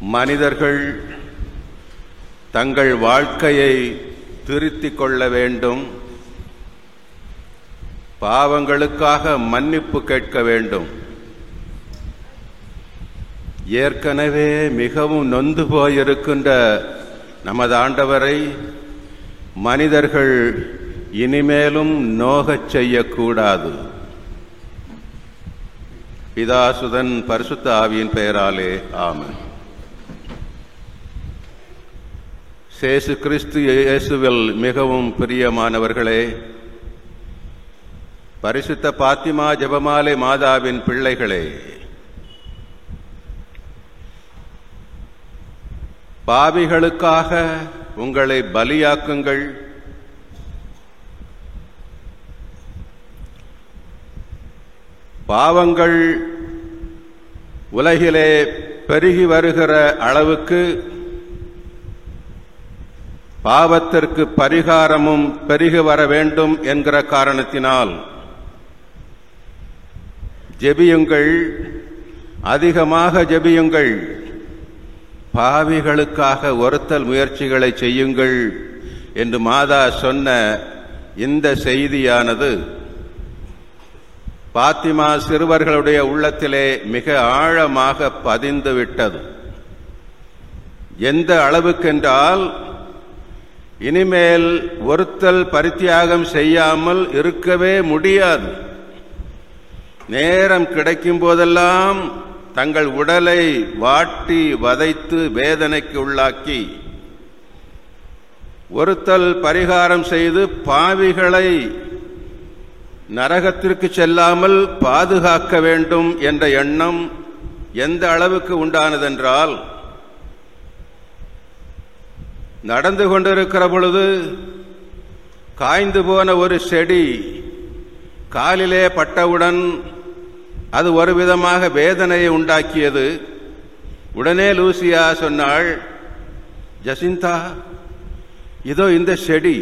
மனிதர்கள் தங்கள் வாழ்க்கையை திருத்திக் கொள்ள வேண்டும். பாவங்களுக்காக மன்னிப்பு கேட்க வேண்டும். ஏற்கனவே மிகவும் நொந்து போயிருக்கின்ற நமது ஆண்டவரை மனிதர்கள் இனிமேலும் நோகச் செய்யக்கூடாது. பிதாசுதன் பரிசுத்த ஆவியின் பெயராலே ஆமன். சேசு கிறிஸ்து இயேசுவில் மிகவும் பிரியமானவர்களே பரிசுத்த பாத்திமா ஜெபமாலை மாதாவின் பிள்ளைகளே பாவிகளுக்காக உங்களை பலியாக்குங்கள். பாவங்கள் உலகிலே பெருகி வருகிற அளவுக்கு பாவத்திற்கு பரிகாரமும் பெருகி வர வேண்டும் என்கிற காரணத்தினால் ஜெபியுங்கள் அதிகமாக ஜெபியுங்கள். பாவிகளுக்காக ஒருத்தல் முயற்சிகளை செய்யுங்கள் என்று மாதா சொன்ன இந்த செய்தியானது பாத்திமா சிறுவர்களுடைய உள்ளத்திலே மிக ஆழமாக பதிந்து விட்டது எந்த அளவுக்கென்றால் இனிமேல் ஒருத்தல் பரித்தியாகம் செய்யாமல் இருக்கவே முடியாது. நேரம் கிடைக்கும் போதெல்லாம் தங்கள் உடலை வாட்டி வதைத்து வேதனைக்கு உள்ளாக்கி ஒருத்தல் பரிகாரம் செய்து பாவிகளை நரகத்திற்கு செல்லாமல் பாதுகாக்க வேண்டும் என்ற எண்ணம் எந்த அளவுக்கு உண்டானதென்றால் நடந்து கொண்டிருக்கிற பொழுது காய்ந்து போன ஒரு செடி காலிலே பட்டவுடன் அது ஒரு விதமாக வேதனையை உண்டாக்கியது. உடனே லூசியா சொன்னாள் ஜசிந்தா இதோ இந்த செடி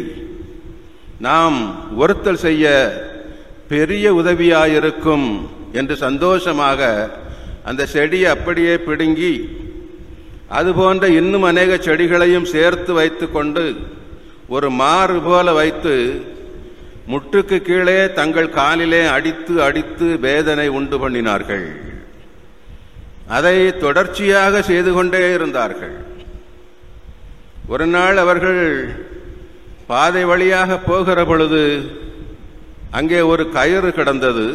நாம் ஒருத்தல் செய்ய பெரிய உதவியாயிருக்கும் என்று சந்தோஷமாக அந்த செடியை அப்படியே பிடுங்கி அதுபோன்ற இன்னும் அநேக செடிகளையும் சேர்த்து வைத்து கொண்டு ஒரு மாறு போல வைத்து முட்டுக்கு கீழே தங்கள் காலிலே அடித்து அடித்து வேதனை உண்டு பண்ணினார்கள். அதை தொடர்ச்சியாக செய்து கொண்டே இருந்தார்கள். ஒரு நாள் அவர்கள் பாதை வழியாக போகிற பொழுது அங்கே ஒரு கயிறு கிடந்தது.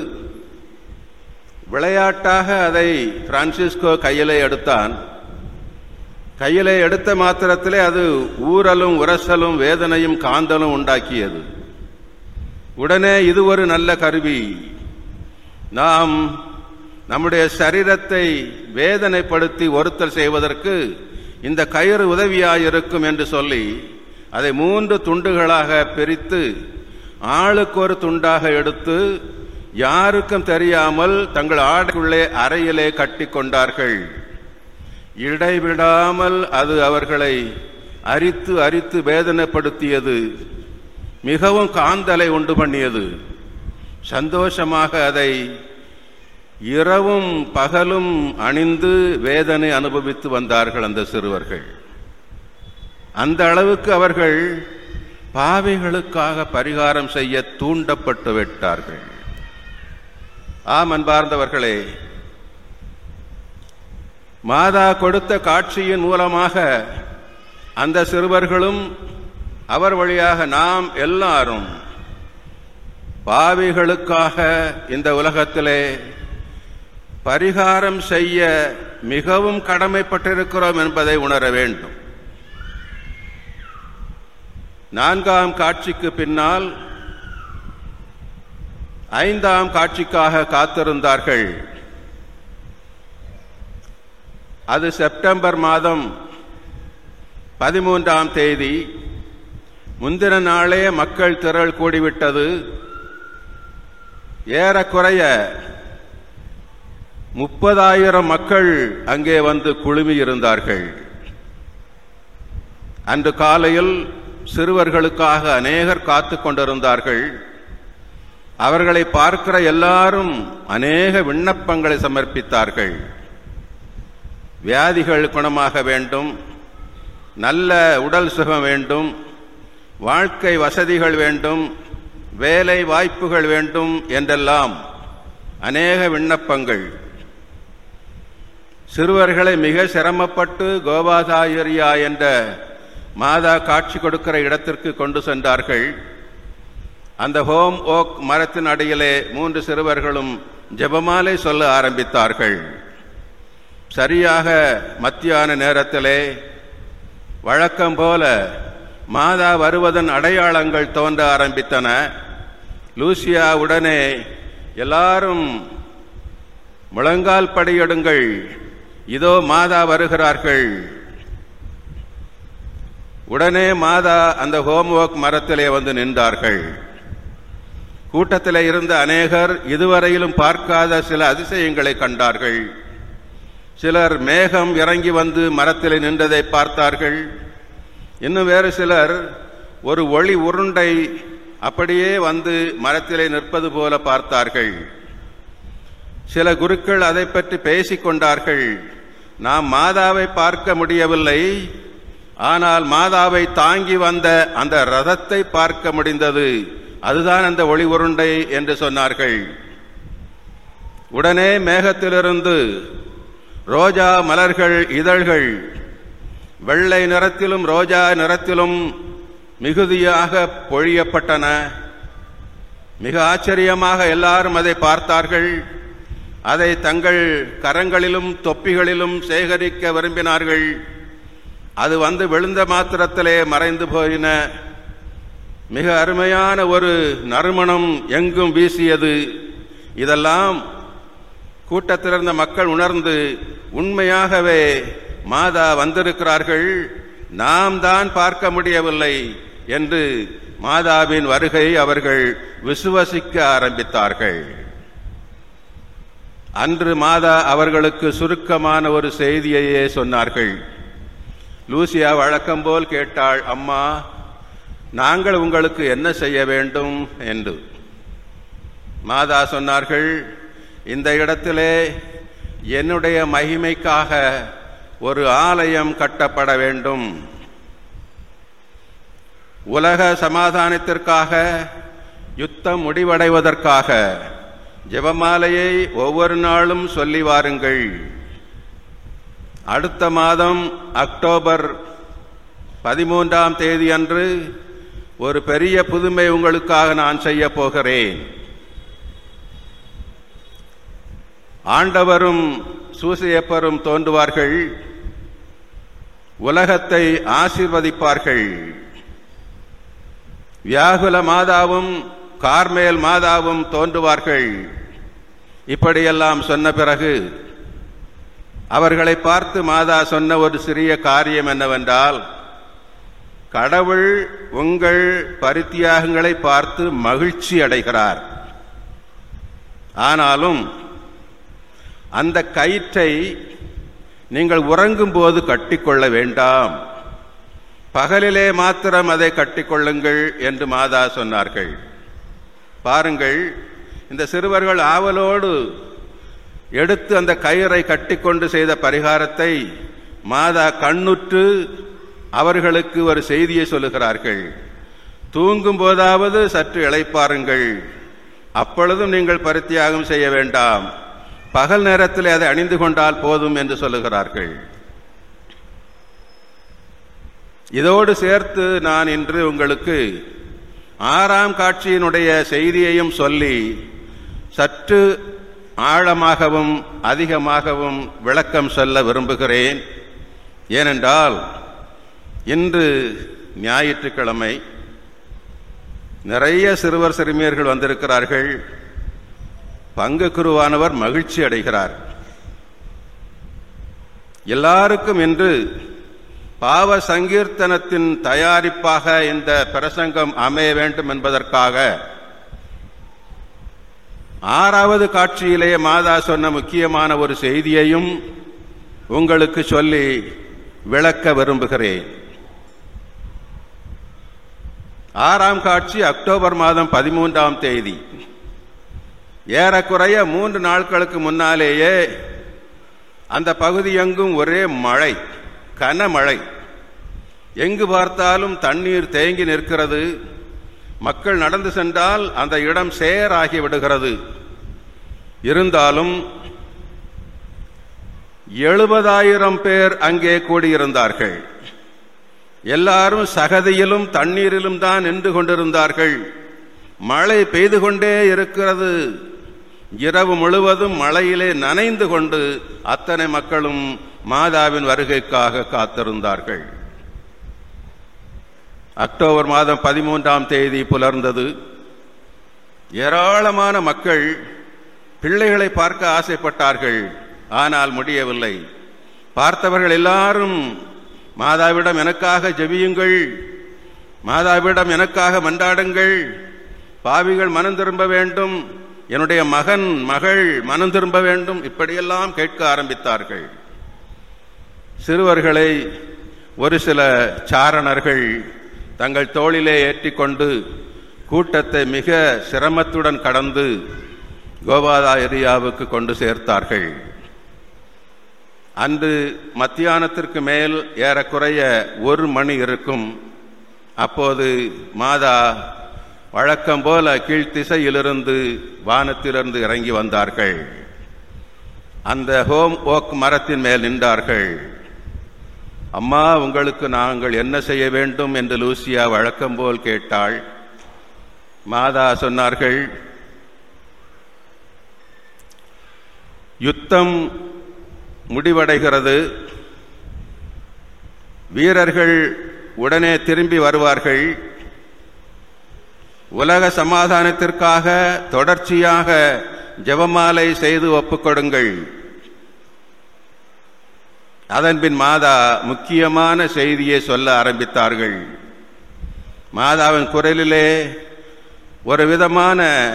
விளையாட்டாக அதை பிரான்சிஸ்கோ கையிலே எடுத்தான். கையிலே எடுத்த மாத்திரத்திலே அது ஊரலும் உரசலும் வேதனையும் காந்தலும் உண்டாக்கியது. உடனே இது ஒரு நல்ல கருவி. நாம் நம்முடைய சரீரத்தை வேதனைப்படுத்தி ஒருத்தல் செய்வதற்கு இந்த கயிறு உதவியாயிருக்கும் என்று சொல்லி அதை மூன்று துண்டுகளாக பிரித்து ஆளுக்கு ஒரு துண்டாக எடுத்து யாருக்கும் தெரியாமல் தங்கள் ஆடைக்குள்ளே அறையிலே கட்டி கொண்டார்கள். இடைவிடாமல் அது அவர்களை அரித்து அரித்து வேதனைப்படுத்தியது. மிகவும் காந்தலை உண்டு பண்ணியது. சந்தோஷமாக அதை இரவும் பகலும் அணிந்து வேதனை அனுபவித்து வந்தார்கள் அந்த சிறுவர்கள். அந்த அளவுக்கு அவர்கள் பாவிகளுக்காக பரிகாரம் செய்ய தூண்டப்பட்டு விட்டார்கள். ஆம் அன்பார்ந்தவர்களே மாதா கொடுத்த காட்சியின் மூலமாக அந்த சிறுவர்களும் அவர் வழியாக நாம் எல்லாரும் பாவிகளுக்காக இந்த உலகத்திலே பரிகாரம் செய்ய மிகவும் கடமைப்பட்டிருக்கிறோம் என்பதை உணர வேண்டும். நான்காம் காட்சிக்கு பின்னால் ஐந்தாம் காட்சிக்காக காத்திருந்தார்கள். அது செப்டம்பர் மாதம் பதிமூன்றாம் தேதி. முந்தின நாளே மக்கள் திரள் கூடிவிட்டது. ஏறக்குறைய முப்பதாயிரம் மக்கள் அங்கே வந்து குழுமி இருந்தார்கள் அன்று காலையில் சிறுவர்களுக்காக அநேகர் காத்து கொண்டிருந்தார்கள். அவர்களை பார்க்கிற எல்லாரும் அநேக விண்ணப்பங்களை சமர்ப்பித்தார்கள். வியாதிகள் குணமாக வேண்டும் நல்ல உடல் சுகம் வேண்டும் வாழ்க்கை வசதிகள் வேண்டும் வேலை வாய்ப்புகள் வேண்டும் என்றெல்லாம் அநேக விண்ணப்பங்கள். சிறுவர்களை மிக சிரமப்பட்டு கோபாதாயரியா என்ற மாதா காட்சி கொடுக்கிற இடத்திற்கு கொண்டு சென்றார்கள். அந்த ஹோம் ஓக் மரத்தின் அடியிலே மூன்று சிறுவர்களும் ஜெபமாலை சொல்ல ஆரம்பித்தார்கள். சரியாக மத்தியான நேரத்திலே வழக்கம் போல மாதா வருவதன் அடையாளங்கள் தோன்ற ஆரம்பித்தன. லூசியா உடனே எல்லாரும் முழங்கால் படியிடுங்கள். இதோ மாதா வருகிறார்கள். உடனே மாதா அந்த ஹோம்ஒர்க் மரத்திலே வந்து நின்றார்கள். கூட்டத்தில் இருந்த அநேகர் இதுவரையிலும் பார்க்காத சில அதிசயங்களை கண்டார்கள். சிலர் மேகம் இறங்கி வந்து மரத்தில் நின்றதை பார்த்தார்கள். இன்னும் வேறு சிலர் ஒரு ஒளி உருண்டை அப்படியே வந்து மரத்திலே நிற்பது போல பார்த்தார்கள். சில குருக்கள் அதை பற்றி பேசிக்கொண்டார்கள் நாம் மாதாவை பார்க்க முடியவில்லை. ஆனால் மாதாவை தாங்கி வந்த அந்த ரதத்தை பார்க்க முடிந்தது. அதுதான் அந்த ஒளி உருண்டை என்று சொன்னார்கள். உடனே மேகத்திலிருந்து ரோஜா மலர்கள் இதழ்கள். வெள்ளை நிறத்திலும் ரோஜா நிறத்திலும் மிகுதியாக பொழியப்பட்டன. மிக ஆச்சரியமாக எல்லாரும் அதை பார்த்தார்கள். அதை தங்கள் கரங்களிலும் தொப்பிகளிலும் சேகரிக்க விரும்பினார்கள். அது வந்து விழுந்த மாத்திரத்திலே மறைந்து போயின. மிக அருமையான ஒரு நறுமணம் எங்கும் வீசியது. இதெல்லாம் கூட்டத்தில் இருந்த மக்கள் உணர்ந்து உண்மையாகவே மாதா வந்திருக்கிறார்கள். நாம் தான் பார்க்க முடியவில்லை என்று மாதாவின் வருகை அவர்கள் விசுவசிக்க ஆரம்பித்தார்கள். அன்று மாதா அவர்களுக்கு சுருக்கமான ஒரு செய்தியையே சொன்னார்கள். லூசியா வழக்கம் போல் கேட்டாள் அம்மா நாங்கள் உங்களுக்கு என்ன செய்ய வேண்டும்? என்று. மாதா சொன்னார்கள் இந்த இடத்திலே என்னுடைய மகிமைக்காக ஒரு ஆலயம் கட்டப்பட வேண்டும். உலக சமாதானத்திற்காக யுத்தம் முடிவடைவதற்காக ஜெபமாலையை ஒவ்வொரு நாளும் சொல்லி வாருங்கள். அடுத்த மாதம் அக்டோபர் பதிமூன்றாம் தேதி அன்று ஒரு பெரிய புதுமை உங்களுக்காக நான் செய்ய போகிறேன். ஆண்டவரும் சூசையப்பரும் தோன்றுவார்கள். உலகத்தை ஆசிர்வதிப்பார்கள். வியாகுல மாதாவும் கார்மேல் மாதாவும் தோன்றுவார்கள். இப்படியெல்லாம் சொன்ன பிறகு அவர்களை பார்த்து மாதா சொன்ன ஒரு சிறிய காரியம் என்னவென்றால் கடவுள் உங்கள் பரித்தியாகங்களை பார்த்து மகிழ்ச்சி அடைகிறார். ஆனாலும் அந்த கயிற்றை நீங்கள் உறங்கும் போது கட்டிக்கொள்ள வேண்டாம். பகலிலே மாத்திரம் அதை கட்டிக்கொள்ளுங்கள் என்று மாதா சொன்னார்கள். பாருங்கள் இந்த சிறுவர்கள் ஆவலோடு எடுத்து அந்த கயிறை கட்டிக்கொண்டு செய்த பரிகாரத்தை மாதா கண்ணுற்று அவர்களுக்கு ஒரு செய்தியை சொல்லுகிறார்கள். தூங்கும் போதாவது சற்று இழைப்பாருங்கள் அப்பொழுதும் நீங்கள் பரித்தியாகம் செய்ய வேண்டாம். பகல் நேரத்தில் அதை அணிந்து கொண்டால் போதும் என்று சொல்லுகிறார்கள். இதோடு சேர்த்து நான் இன்று உங்களுக்கு ஆறாம் காட்சியினுடைய செய்தியையும் சொல்லி சற்று ஆழமாகவும் அதிகமாகவும் விளக்கம் சொல்ல விரும்புகிறேன். ஏனென்றால் இன்று ஞாயிற்றுக்கிழமை நிறைய சிறுவர் சிறுமியர்கள் வந்திருக்கிறார்கள். பங்கு குருவானவர் மகிழ்ச்சி அடைகிறார். எல்லாருக்கும் என்று பாவ சங்கீர்த்தனத்தின் தயாரிப்பாக இந்த பிரசங்கம் அமைய வேண்டும் என்பதற்காக ஆறாவது காட்சியிலே மாதா சொன்ன முக்கியமான ஒரு செய்தியையும் உங்களுக்கு சொல்லி விளக்க விரும்புகிறேன். ஆறாம் காட்சி அக்டோபர் மாதம் பதிமூன்றாம் தேதி. ஏறக்குறைய மூன்று நாட்களுக்கு முன்னாலேயே அந்த பகுதி எங்கும் ஒரே மழை கனமழை. எங்கு பார்த்தாலும் தண்ணீர் தேங்கி நிற்கிறது. மக்கள் நடந்து சென்றால் அந்த இடம் சேராகி விடுகிறது. இருந்தாலும் எழுபதாயிரம் பேர் அங்கே கூடியிருந்தார்கள். எல்லாரும் சகதியிலும் தண்ணீரிலும் தான் நின்று கொண்டிருந்தார்கள். மழை பெய்து கொண்டே இருக்கிறது. இரவு முழுவதும் மழையிலே நனைந்து கொண்டு அத்தனை மக்களும் மாதாவின் வருகைக்காக காத்திருந்தார்கள். அக்டோபர் மாதம் பதிமூன்றாம் தேதி புலர்ந்தது. ஏராளமான மக்கள் பிள்ளைகளை பார்க்க ஆசைப்பட்டார்கள். ஆனால் முடியவில்லை. பார்த்தவர்கள் எல்லாரும் மாதாவிடம் எனக்காக ஜெபியுங்கள். மாதாவிடம் எனக்காக மன்றாடுங்கள். பாவிகள் மனம் திரும்ப வேண்டும். என்னுடைய மகன் மகள் மனம் திரும்ப வேண்டும். இப்படியெல்லாம் கேட்க ஆரம்பித்தார்கள். சிறுவர்களை ஒரு சில சாரணர்கள் தங்கள் தோளிலே ஏற்றிக்கொண்டு கூட்டத்தை மிக சிரமத்துடன் கடந்து கோபாதா ஏரியாவுக்கு கொண்டு சேர்த்தார்கள். அன்று மத்தியானத்திற்கு மேல் ஏறக்குறைய ஒரு மணி இருக்கும். அப்போது மாதா வழக்கம் போல கீழ்த்திசையிலிருந்து வானத்திலிருந்து இறங்கி வந்தார்கள். அந்த ஹோம் ஓக் மரத்தின் மேல் நின்றார்கள். அம்மா உங்களுக்கு நாங்கள் என்ன செய்ய வேண்டும்? என்று லூசியா வழக்கம் போல் கேட்டாள். மாதா சொன்னார்கள் யுத்தம் முடிவடைகிறது. வீரர்கள் உடனே திரும்பி வருவார்கள். உலக சமாதானத்திற்காக தொடர்ச்சியாக ஜெபமாலை செய்து ஒப்புக்கொடுங்கள். அதன்பின் மாதா முக்கியமான செய்தியை சொல்ல ஆரம்பித்தார்கள். மாதாவின் குரலிலே ஒரு விதமான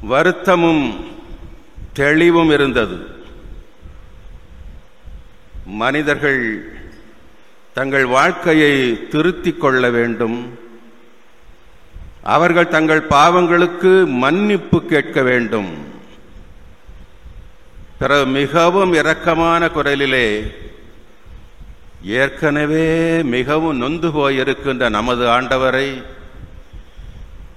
வருத்தமும் தெளிவும் இருந்தது. மனிதர்கள் தங்கள் வாழ்க்கையை திருத்திக் கொள்ள வேண்டும். அவர்கள் தங்கள் பாவங்களுக்கு மன்னிப்பு கேட்க வேண்டும். பிறகு மிகவும் இரக்கமான குரலிலே ஏற்கனவே மிகவும் நொந்து போயிருக்கின்ற நமது ஆண்டவரை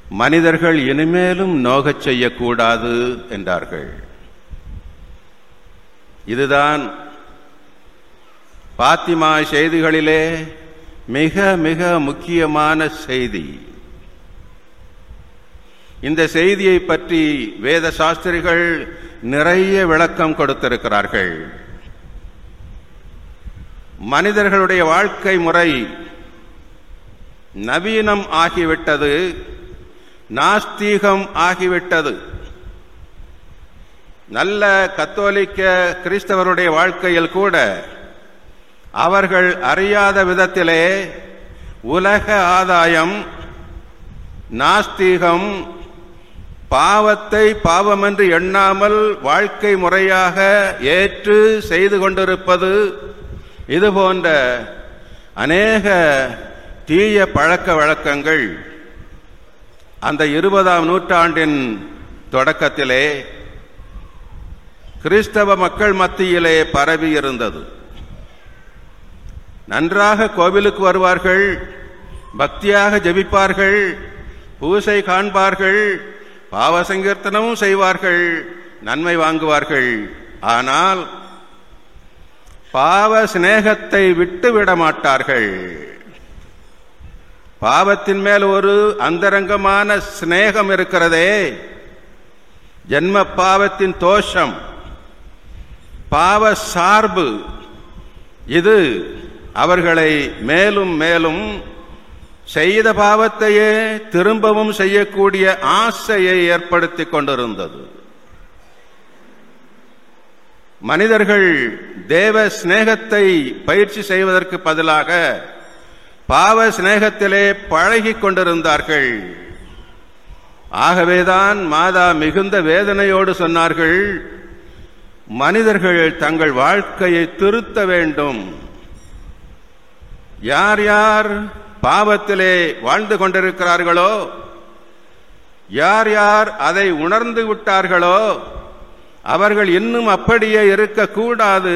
மனிதர்கள் இனிமேலும் நோகச் செய்யக்கூடாது என்றார்கள். இதுதான் பாத்திமா செய்திகளிலே மிக மிக முக்கியமான செய்தி. இந்த செய்தியை பற்றி வேத சாஸ்திரிகள் நிறைய விளக்கம் கொடுத்திருக்கிறார்கள். மனிதர்களுடைய வாழ்க்கை முறை நவீனம் ஆகிவிட்டது நாஸ்தீகம் ஆகிவிட்டது. நல்ல கத்தோலிக்க கிறிஸ்தவருடைய வாழ்க்கையில் கூட அவர்கள் அறியாத விதத்திலே உலக ஆதாயம் நாஸ்தீகம் பாவத்தை பாவமென்று எண்ணாமல் வாழ்க்கை முறையாக ஏற்று செய்து கொண்டிருப்பது இது போன்ற அநேக தீய பழக்க வழக்கங்கள் அந்த இருபதாம் நூற்றாண்டின் தொடக்கத்திலே கிறிஸ்தவ மக்கள் மத்தியிலே பரவி இருந்தது. நன்றாக கோவிலுக்கு வருவார்கள் பக்தியாக ஜெபிப்பார்கள் பூசை காண்பார்கள் பாவ சங்கீர்த்தனமும் செய்வார்கள் நன்மை வாங்குவார்கள். ஆனால் பாவ சிநேகத்தை விட்டு விட மாட்டார்கள். பாவத்தின் மேல் ஒரு அந்தரங்கமான சிநேகம் இருக்கிறதே. ஜென்ம பாவத்தின் தோஷம் பாவ சார்பு இது அவர்களை மேலும் மேலும் செய்த பாவத்தையே திரும்பவும் செய்யக்கூடிய ஆசையை ஏற்படுத்திக் கொண்டிருந்தது. மனிதர்கள் தேவ சிநேகத்தை பயிற்சி செய்வதற்கு பதிலாக பாவ சிநேகத்திலே பழகிக் கொண்டிருந்தார்கள். ஆகவேதான் மாதா மிகுந்த வேதனையோடு சொன்னார்கள் மனிதர்கள் தங்கள் வாழ்க்கையை திருத்த வேண்டும். யார் யார் பாவத்திலே வாழ்ந்து கொண்டிருக்கிறார்களோ? யார் யார் அதை உணர்ந்து விட்டார்களோ? அவர்கள் இன்னும் அப்படியே இருக்கக்கூடாது.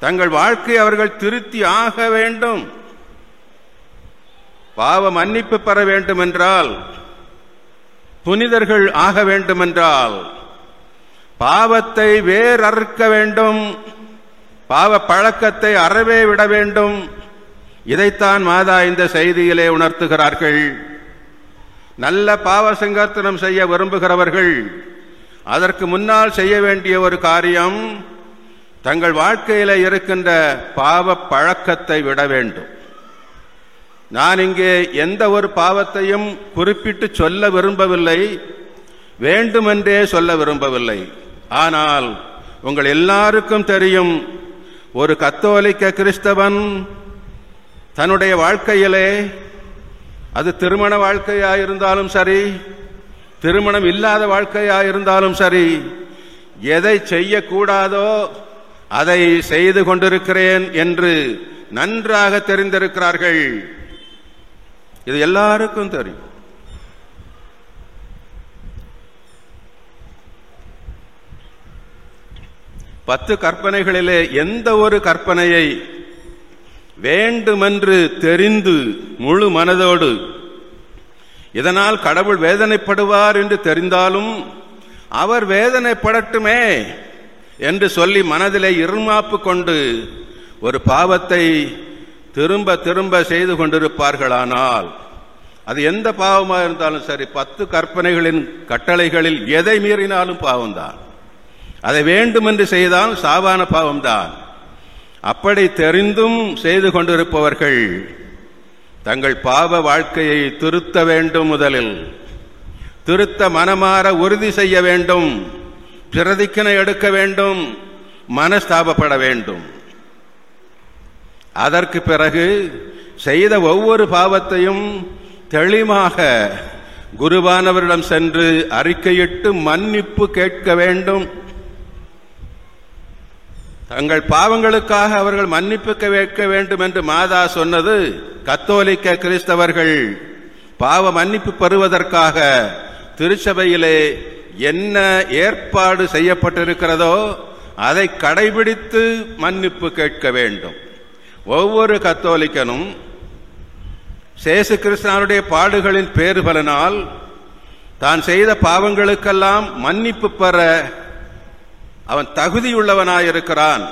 தங்கள் வாழ்க்கை அவர்கள் திருத்தி ஆக வேண்டும். பாவ மன்னிப்பு பெற வேண்டுமென்றால் புனிதர்கள் ஆக வேண்டுமென்றால் பாவத்தை வேறறுக்க வேண்டும். பாவ பழக்கத்தை அறவே விட வேண்டும். இதைத்தான் மாதா இந்த செய்தியிலே உணர்த்துகிறார்கள். நல்ல பாவ சங்கர்த்தனம் செய்ய விரும்புகிறவர்கள் அதற்கு முன்னால் செய்ய வேண்டிய ஒரு காரியம் தங்கள் வாழ்க்கையில் இருக்கின்ற பாவ பழக்கத்தை விட வேண்டும். நான் இங்கே எந்த ஒரு பாவத்தையும் குறிப்பிட்டு சொல்ல விரும்பவில்லை வேண்டுமென்றே சொல்ல விரும்பவில்லை. ஆனால் உங்கள் எல்லாருக்கும் தெரியும் ஒரு கத்தோலிக்க கிறிஸ்தவன் தன்னுடைய வாழ்க்கையிலே அது திருமண வாழ்க்கையாயிருந்தாலும் சரி திருமணம் இல்லாத வாழ்க்கையாயிருந்தாலும் சரி எதை செய்யக்கூடாதோ அதை செய்து கொண்டிருக்கிறேன் என்று நன்றாக தெரிந்திருக்கிறார்கள். இது எல்லாருக்கும் தெரியும். பத்து கற்பனைகளிலே எந்த ஒரு கற்பனையை வேண்டுமென்று தெரிந்து முழு மனதோடு. இதனால் கடவுள் வேதனைப்படுவார் என்று தெரிந்தாலும் அவர் வேதனைப்படட்டுமே என்று சொல்லி மனதிலே இருமாப்பு கொண்டு ஒரு பாவத்தை திரும்ப திரும்ப செய்து கொண்டிருப்பார்களானால் அது எந்த பாவமாக இருந்தாலும் சரி பத்து கற்பனைகளின் கட்டளைகளில் எதை மீறினாலும் பாவம்தான். அதை வேண்டுமென்று செய்தால் சாவான பாவம்தான். அப்படி தெரிந்தும் செய்து கொண்டிருப்பவர்கள் தங்கள் பாவ வாழ்க்கையை திருத்த வேண்டும் முதலில். திருத்த மனமாற உறுதி செய்ய வேண்டும். பிரதிக்கனை எடுக்க வேண்டும். மனஸ்தாபப்பட வேண்டும். அதற்கு பிறகு செய்த ஒவ்வொரு பாவத்தையும் தெளிவாக குருவானவரிடம் சென்று அறிக்கையிட்டு மன்னிப்பு கேட்க வேண்டும். தங்கள் பாவங்களுக்காக அவர்கள் மன்னிப்பு கேட்க வேண்டும் என்று மாதா சொன்னது கத்தோலிக்க கிறிஸ்தவர்கள். பாவ மன்னிப்பு பெறுவதற்காக திருச்சபையிலே என்ன ஏற்பாடு செய்யப்பட்டிருக்கிறதோ அதை கடைபிடித்து மன்னிப்பு கேட்க வேண்டும். ஒவ்வொரு கத்தோலிக்கனும் சேசு கிருஷ்ணனுடைய பாடுகளின் பேறு பலனால் தான் செய்த பாவங்களுக்கெல்லாம் மன்னிப்பு பெற அவன் தகுதியுள்ளவனாயிருக்கிறான்.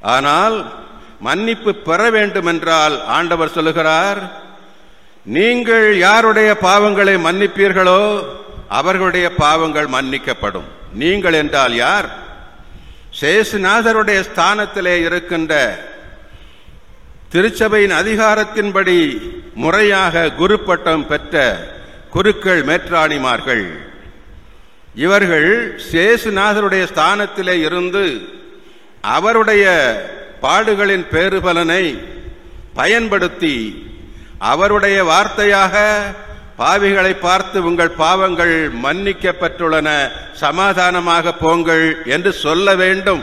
ஆனால் மன்னிப்பு பெற வேண்டும் என்றால் ஆண்டவர் சொல்லுகிறார் நீங்கள் யாருடைய பாவங்களை மன்னிப்பீர்களோ அவர்களுடைய பாவங்கள் மன்னிக்கப்படும். நீங்கள் என்றால் யார்? சேசுநாதருடைய ஸ்தானத்திலே இருக்கின்ற திருச்சபையின் அதிகாரத்தின்படி முறையாக குருப்பட்டம் பெற்ற குருக்கள் மேற்றாணிமார்கள். இவர்கள் சேசுநாதருடைய ஸ்தானத்திலே இருந்து அவருடைய பாடுகளின் பேறுபலனை பயன்படுத்தி அவருடைய வார்த்தையாக பாவிகளை பார்த்து உங்கள் பாவங்கள் மன்னிக்கப்பட்டுள்ளன சமாதானமாக போங்கள் என்று சொல்ல வேண்டும்.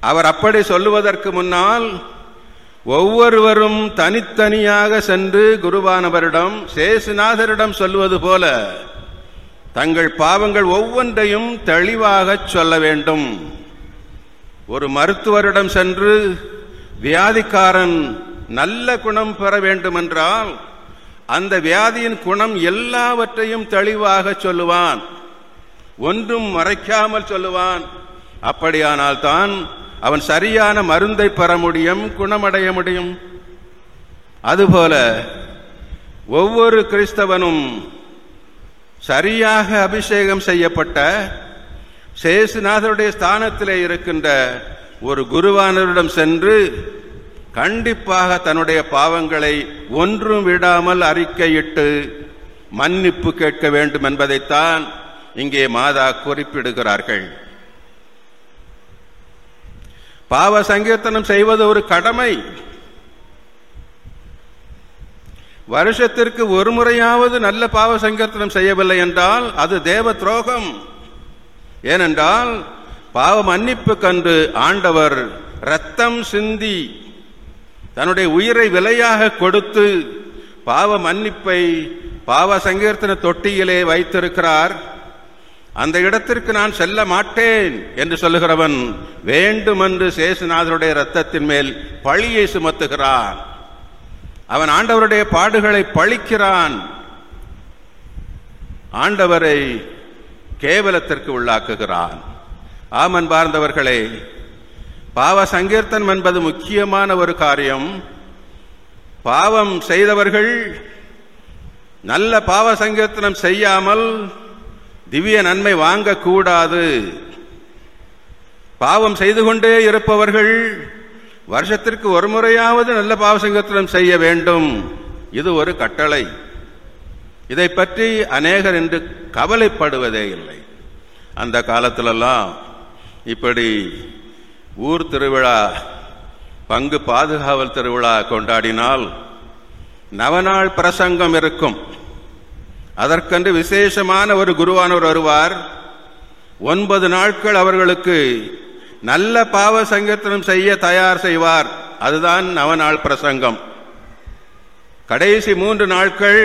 அவர் அப்படி சொல்லுவதற்கு முன்னால் ஒவ்வொருவரும் தனித்தனியாக சென்று குருவானவரிடம் சேசுநாதரிடம் சொல்வது போல தங்கள் பாவங்கள் ஒவ்வொன்றையும் தெளிவாக சொல்ல வேண்டும். ஒரு மருத்துவரிடம் சென்று வியாதிக்காரன் நல்ல குணம் பெற வேண்டுமென்றால் அந்த வியாதியின் குணம் எல்லாவற்றையும் தெளிவாக சொல்லுவான். ஒன்றும் மறைக்காமல் சொல்லுவான். அப்படியானால் தான் அவன் சரியான மருந்தை பெற முடியும் குணமடைய முடியும். அதுபோல ஒவ்வொரு கிறிஸ்தவனும் சரியாக அபிஷேகம் செய்யப்பட்ட சேசுநாதருடைய ஸ்தானத்திலே இருக்கின்ற ஒரு குருவானவரிடம் சென்று கண்டிப்பாக தன்னுடைய பாவங்களை ஒன்றும் விடாமல் அறிக்கையிட்டு மன்னிப்பு கேட்க வேண்டும் என்பதைத்தான் இங்கே மாதா குறிப்பிடுகிறார்கள். பாவ சங்கீர்த்தனம் செய்வது ஒரு கடமை. வருஷத்திற்கு ஒரு முறையாவது நல்ல பாவ சங்கீர்த்தனம் செய்யவில்லை என்றால் அது தேவ துரோகம் ஏனென்றால் பாவ மன்னிப்பு கண்டு ஆண்டவர் ரத்தம் சிந்தி தன்னுடைய உயிரை விலையாக கொடுத்து பாவ மன்னிப்பை பாவ சங்கீர்த்தன தொட்டியிலே வைத்திருக்கிறார். அந்த இடத்திற்கு நான் செல்ல மாட்டேன் என்று சொல்லுகிறவன் வேண்டுமென்று சேசுநாதருடைய ரத்தத்தின் மேல் பழியை சுமத்துகிறான். அவன் ஆண்டவருடைய பாடுகளை பழிக்கிறான். ஆண்டவரை கேவலத்திற்கு உள்ளாக்குகிறான். ஆமன் பார்ந்தவர்களே பாவ சங்கீர்த்தனம் என்பது முக்கியமான ஒரு காரியம். பாவம் செய்தவர்கள் நல்ல பாவ சங்கீர்த்தனம் செய்யாமல் திவ்ய நன்மை வாங்கக்கூடாது. பாவம் செய்து கொண்டே இருப்பவர்கள் வருஷத்திற்கு ஒரு முறையாவது நல்ல பாவ செய்ய வேண்டும். இது ஒரு கட்டளை. இதை பற்றி அநேகர் என்று கவலைப்படுவதே இல்லை. அந்த காலத்திலெல்லாம் இப்படி ஊர் திருவிழா பங்கு பாதுகாவல் திருவிழா கொண்டாடினால் நவநாள் பிரசங்கம் இருக்கும். அதற்கென்று விசேஷமான ஒரு குருவானவர் வருவார். ஒன்பது நாட்கள் அவர்களுக்கு நல்ல பாவ சங்கீர்த்தனம் செய்ய தயார் செய்வார். அதுதான் நவநாள் பிரசங்கம். கடைசி மூன்று நாட்கள்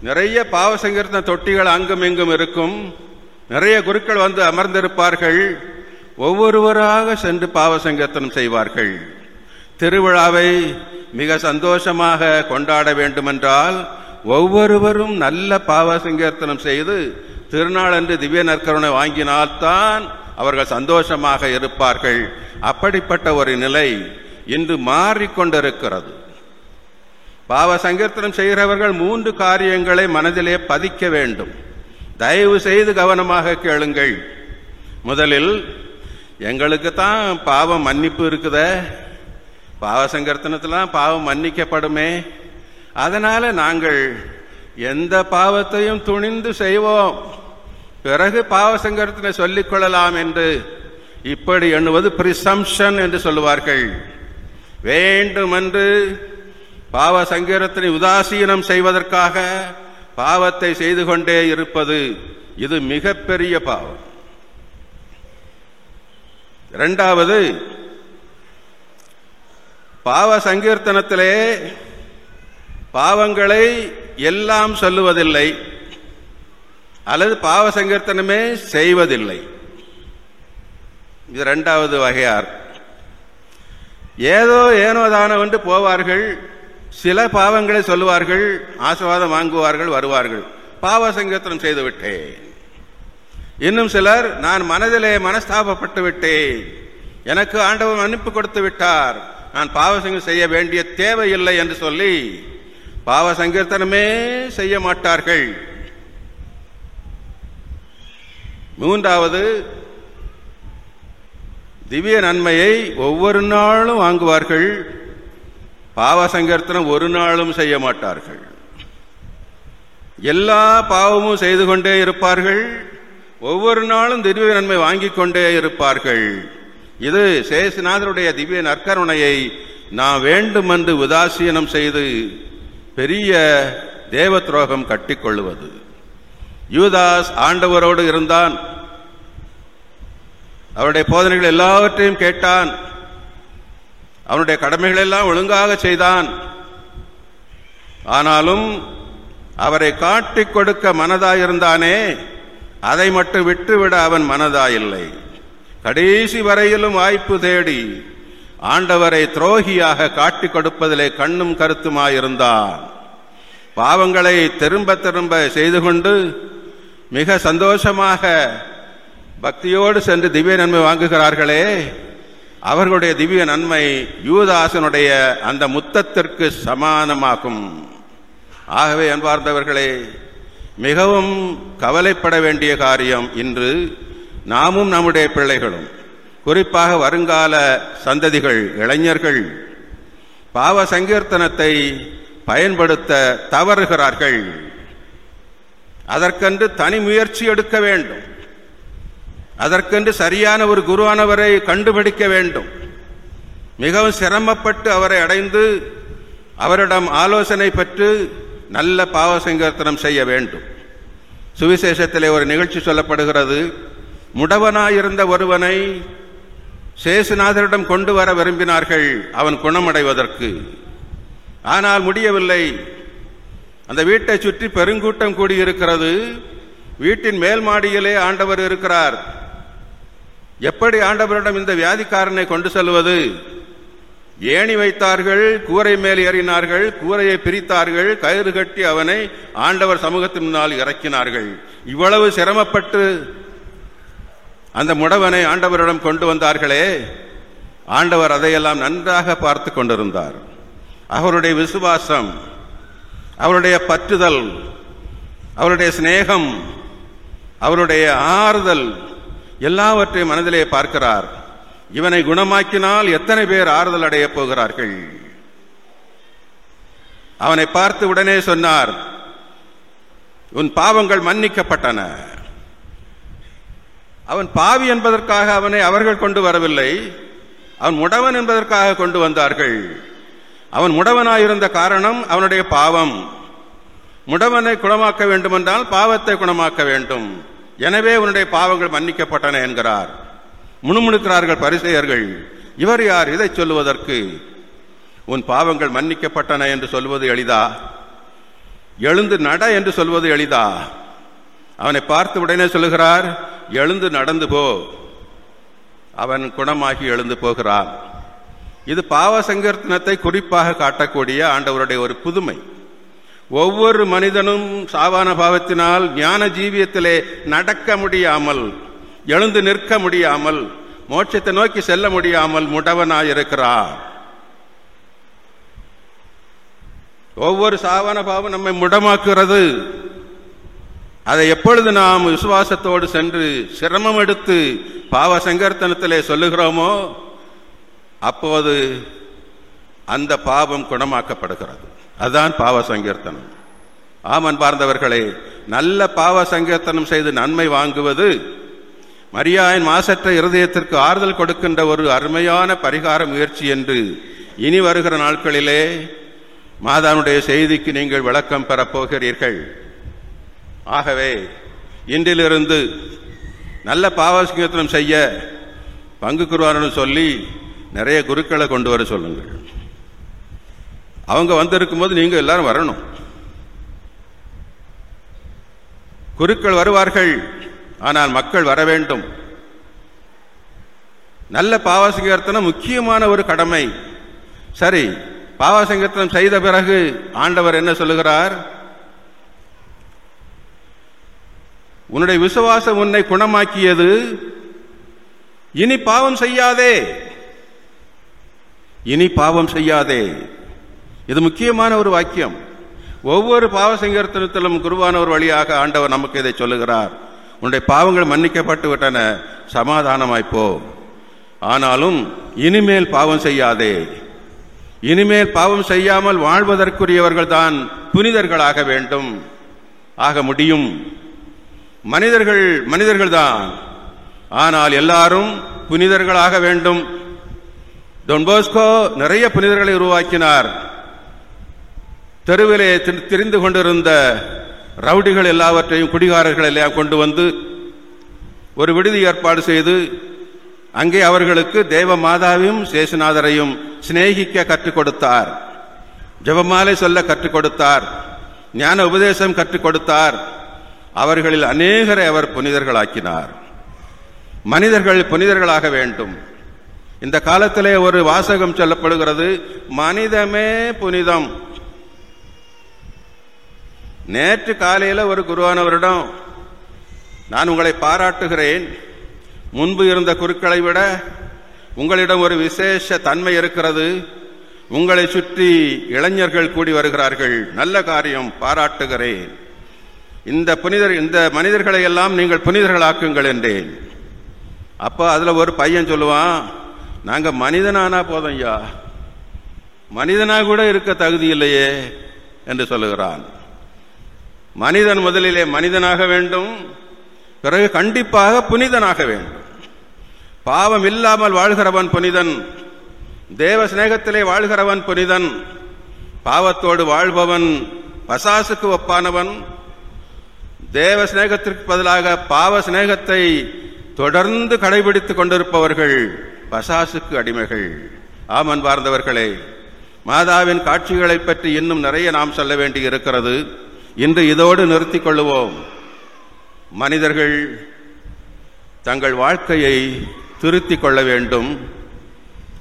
நிறைய பாவ சங்கீர்த்தன தொட்டிகள் அங்கும் இங்கும் இருக்கும். நிறைய குருக்கள் வந்து அமர்ந்திருப்பார்கள். ஒவ்வொருவராக சென்று பாவ சங்கீர்த்தனம் செய்வார்கள். திருவிழாவை மிக சந்தோஷமாக கொண்டாட வேண்டுமென்றால் ஒவ்வொருவரும் நல்ல பாவ சங்கீர்த்தனம் செய்து திருநாளன்று திவ்ய நற்கருணை வாங்கினால்தான் அவர்கள் சந்தோஷமாக இருப்பார்கள். அப்படிப்பட்ட ஒரு நிலை இன்று மாறிக்கொண்டிருக்கிறது. பாவ சங்கீர்த்தனம் செய்கிறவர்கள் மூன்று காரியங்களை மனதிலே பதிக்க வேண்டும். தயவு செய்து கவனமாக கேளுங்கள். முதலில் எங்களுக்கு தான் பாவம் மன்னிப்பு இருக்குதே. பாவ சங்கீர்த்தனத்திலாம் பாவம் மன்னிக்கப்படுமே. அதனால் நாங்கள் எந்த பாவத்தையும் துணிந்து செய்வோம். பிறகு பாவசங்கரத்தினை சொல்லிக் கொள்ளலாம் என்று இப்படி எண்ணுவது பிரிசம்ஷன் என்று சொல்லுவார்கள். வேண்டுமென்று பாவ சங்கீரத்தினை உதாசீனம் செய்வதற்காக பாவத்தை செய்து கொண்டே இருப்பது இது மிகப்பெரிய பாவம். இரண்டாவது பாவ சங்கீர்த்தனத்திலே பாவங்களை எல்லாம் சொல்லுவதில்லை. அல்லது பாவ சங்கீர்த்தனமே செய்வதில்லை. இது ரெண்டாவது வகையார். ஏதோ ஏனோ தானோ என்று போவார்கள் சில பாவங்களை சொல்லுவார்கள் ஆசீர்வாதம் வாங்குவார்கள் வருவார்கள். பாவ சங்கீர்த்தனம் செய்துவிட்டேன். இன்னும் சிலர் நான் மனதிலே மனஸ்தாபப்பட்டு விட்டேன். எனக்கு ஆண்டவர் மன்னிப்பு கொடுத்து விட்டார். நான் பாவசங்கம் செய்ய வேண்டிய தேவையில்லை என்று சொல்லி பாவ சங்கீர்த்தனமே செய்ய மாட்டார்கள். மூன்றாவது திவ்ய நன்மையை ஒவ்வொரு நாளும் வாங்குவார்கள் பாவசங்கர்த்தனம் ஒரு நாளும் செய்ய மாட்டார்கள். எல்லா பாவமும் செய்து கொண்டே இருப்பார்கள் ஒவ்வொரு நாளும் திவ்ய நன்மை வாங்கிக் கொண்டே இருப்பார்கள். இது சேசுநாதருடைய திவ்ய நற்கருணையை நான் வேண்டுமென்று உதாசீனம் செய்து பெரிய தேவ துரோகம் கட்டிக்கொள்வது யூதாஸ் ஆண்டவரோடு இருந்தான். அவருடைய போதனைகள் எல்லாவற்றையும் கேட்டான். அவனுடைய கடமைகள் எல்லாம் ஒழுங்காக செய்தான். ஆனாலும் அவரை காட்டிக் கொடுக்க மனதாயிருந்தானே? அதை மட்டும் விட்டுவிட அவன் மனதாயில்லை. கடைசி வரையிலும் வாய்ப்பு தேடி ஆண்டவரை துரோகியாக காட்டிக் கொடுப்பதிலே கண்ணும் கருத்துமாயிருந்தான். பாவங்களை திரும்ப திரும்ப செய்து கொண்டு மிக சந்தோஷமாக பக்தியோடு சென்று திவ்ய நன்மை வாங்குகிறார்களே. அவர்களுடைய திவ்ய நன்மை யூதாசனுடைய அந்த முத்தத்திற்கு சமானமாகும். ஆகவே அன்பார்ந்தவர்களே மிகவும் கவலைப்பட வேண்டிய காரியம் இன்று நாமும் நம்முடைய பிள்ளைகளும் குறிப்பாக வருங்கால சந்ததிகள் இளைஞர்கள் பாவ சங்கீர்த்தனத்தை பயன்படுத்த தவறுகிறார்கள். அதற்கென்று தனி முயற்சி எடுக்க வேண்டும். அதற்கென்று சரியான ஒரு குருவானவரை கண்டுபிடிக்க வேண்டும். மிகவும் சிரமப்பட்டு அவரை அடைந்து அவரிடம் ஆலோசனை பெற்று நல்ல பாவ சங்கீர்த்தனம் செய்ய வேண்டும். சுவிசேஷத்திலே ஒரு நிகழ்ச்சி சொல்லப்படுகிறது. முடவனாயிருந்த ஒருவனை சேசுநாதரிடம் கொண்டு வர விரும்பினார்கள் அவன் குணமடைவதற்கு. ஆனால் முடியவில்லை. அந்த வீட்டை சுற்றி பெருங்கூட்டம் கூடியிருக்கிறது. வீட்டின் மேல் மாடியிலே ஆண்டவர் இருக்கிறார். எப்படி ஆண்டவரிடம் இந்த வியாதிக்காரனை கொண்டு செல்வது? ஏணி வைத்தார்கள் கூரை மேல் ஏறினார்கள் கூரையை பிரித்தார்கள் கயிறு கட்டி அவனை ஆண்டவர் சமூகத்தின் முன்னால் இறக்கினார்கள். இவ்வளவு சிரமப்பட்டு அந்த முடவனை ஆண்டவரிடம் கொண்டு வந்தார்களே ஆண்டவர் அதையெல்லாம் நன்றாக பார்த்து கொண்டிருந்தார். அவருடைய விசுவாசம் அவருடைய பற்றுதல் அவருடைய சிநேகம் அவருடைய ஆறுதல் எல்லாவற்றையும் மனதிலே பார்க்கிறார். இவனை குணமாக்கினால் எத்தனை பேர் ஆறுதல் அடையப் போகிறார்கள்? அவனை பார்த்து உடனே சொன்னார் உன் பாவங்கள் மன்னிக்கப்பட்டன. அவன் பாவி என்பதற்காக அவனை அவர்கள் கொண்டு வரவில்லை. அவன் உடவன் என்பதற்காக கொண்டு வந்தார்கள். அவன் முடவனாயிருந்த காரணம் அவனுடைய பாவம். முடவனை குணமாக்க வேண்டுமென்றால் பாவத்தை குணமாக்க வேண்டும். எனவே உன்னுடைய பாவங்கள் மன்னிக்கப்பட்டன என்கிறார். முணுமுணுக்கிறார்கள் பரிசெயர்கள். இவர் யார்? இதை சொல்லுவதற்கு. உன் பாவங்கள் மன்னிக்கப்பட்டன என்று சொல்வது எளிதா? எழுந்து நட என்று சொல்வது எளிதா? அவனை பார்த்து உடனே சொல்லுகிறார் எழுந்து நடந்து போ. அவன் குணமாகி எழுந்து போகிறான். இது பாவ சங்கீர்த்தனத்தை குறிப்பாக காட்டக்கூடிய ஆண்டவருடைய ஒரு புதுமை. ஒவ்வொரு மனிதனும் சாவான பாவத்தினால் ஞான ஜீவியத்திலே நடக்க முடியாமல் எழுந்து நிற்க முடியாமல் மோட்சத்தை நோக்கி செல்ல முடியாமல் முடவனாயிருக்கிறார். ஒவ்வொரு சாவான பாவம் நம்மை முடமாக்குறது அதை எப்பொழுது நாம் விசுவாசத்தோடு சென்று சிரமம் எடுத்து பாவ சங்கர்த்தனத்திலே சொல்லுகிறோமோ அப்போது அந்த பாவம் குணமாக்கப்படுகிறது. அதுதான் பாவ சங்கீர்த்தனம். ஆமன் பார்ந்தவர்களே நல்ல பாவ சங்கீர்த்தனம் செய்து நன்மை வாங்குவது மரியாயின் மாசற்ற இருதயத்திற்கு ஆறுதல் கொடுக்கின்ற ஒரு அருமையான பரிகார முயற்சி என்று இனி வருகிற நாட்களிலே மாதானுடைய செய்திக்கு நீங்கள் விளக்கம் பெறப்போகிறீர்கள் ஆகவே இன்றிலிருந்து நல்ல பாவ சங்கீர்த்தனம் செய்ய பங்கு குருவாரன்னு சொல்லி நிறைய குருக்களை கொண்டு வர சொல்லுங்கள். அவங்க வந்திருக்கும் போது நீங்கள் எல்லாரும் வரணும். குருக்கள் வருவார்கள் ஆனால் மக்கள் வர வேண்டும். நல்ல பாவசங்கீர்த்தனம் முக்கியமான ஒரு கடமை. சரி பாவசங்கீர்த்தனம் செய்த பிறகு ஆண்டவர் என்ன சொல்லுகிறார்? உன்னுடைய விசுவாசம் உன்னை குணமாக்கியது. இனி பாவம் செய்யாதே. இனி பாவம் செய்யாதே. இது முக்கியமான ஒரு வாக்கியம். ஒவ்வொரு பாவ சங்கீர்த்தனத்திலும் குருவானவர் வழியாக ஆண்டவர் நமக்கு இதை சொல்லுகிறார். உன்னுடைய பாவங்கள் மன்னிக்கப்பட்டு விட்டன சமாதானமாய்ப்போ ஆனாலும் இனிமேல் பாவம் செய்யாதே. இனிமேல் பாவம் செய்யாமல் வாழ்வதற்குரியவர்கள் தான் புனிதர்களாக வேண்டும். ஆக முடியும். மனிதர்கள் மனிதர்கள்தான். ஆனால் எல்லாரும் புனிதர்களாக வேண்டும். டொன்போஸ்கோ நிறைய புனிதர்களை உருவாக்கினார். தெருவிலே தெரிந்து கொண்டிருந்த ரவுடிகள் எல்லாவற்றையும் குடிகாரர்கள் எல்லாம் கொண்டு வந்து ஒரு விடுதி ஏற்பாடு செய்து அங்கே அவர்களுக்கு தேவ மாதாவையும் சேசுநாதரையும் சிநேகிக்க கற்றுக் கொடுத்தார். ஜெபமாலை சொல்ல கற்றுக் கொடுத்தார். ஞான உபதேசம் கற்றுக் கொடுத்தார். அவர்களில் அநேகரை அவர் புனிதர்களாக்கினார். மனிதர்கள் புனிதர்களாக வேண்டும். இந்த காலத்திலே ஒரு வாசகம் சொல்லப்படுகிறது மனிதமே புனிதம். நேற்று காலையில் ஒரு குருவானவரிடம் நான் உங்களை பாராட்டுகிறேன். முன்பு இருந்த குருக்களை விட உங்களிடம் ஒரு விசேஷ தன்மை இருக்கிறது. உங்களை சுற்றி இளைஞர்கள் கூடி வருகிறார்கள். நல்ல காரியம் பாராட்டுகிறேன். இந்த புனிதர் இந்த மனிதர்களை எல்லாம் நீங்கள் புனிதர்களாக்குங்கள் என்றேன். அப்போ அதில் ஒரு பையன் சொல்லுவான் நாங்க மனிதனானா போதும் ஐயா மனிதனா கூட இருக்க தகுதி இல்லையே என்று சொல்லுகிறான். மனிதன் முதலிலே மனிதனாக வேண்டும் பிறகு கண்டிப்பாக புனிதனாக வேண்டும். பாவம் இல்லாமல் வாழ்கிறவன் புனிதன் தேவ சிநேகத்திலே வாழ்கிறவன் புனிதன் பாவத்தோடு வாழ்பவன் பசாசுக்கு ஒப்பானவன். தேவ சிநேகத்திற்கு பதிலாக பாவ சிநேகத்தை தொடர்ந்து கடைபிடித்துக் கொண்டிருப்பவர்கள் பசாசுக்கு அடிமைகள். ஆமன் பார்ந்தவர்களே மாதாவின் காட்சிகளைப் பற்றி இன்னும் நிறைய நாம் சொல்ல வேண்டி இருக்கிறது இன்று இதோடு நிறுத்திக் கொள்ளுவோம். மனிதர்கள் தங்கள் வாழ்க்கையை திருத்திக் கொள்ள வேண்டும்.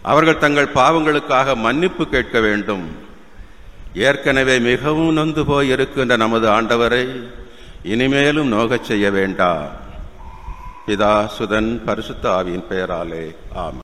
அவர்கள் தங்கள் பாவங்களுக்காக மன்னிப்பு கேட்க வேண்டும். ஏற்கனவே மிகவும் நொந்து போய் இருக்கின்ற நமது ஆண்டவரை இனிமேலும் நோகச் செய்ய வேண்டாம். பிதா சுதன் பரிசுத்த ஆவியின் பெயராலே ஆம்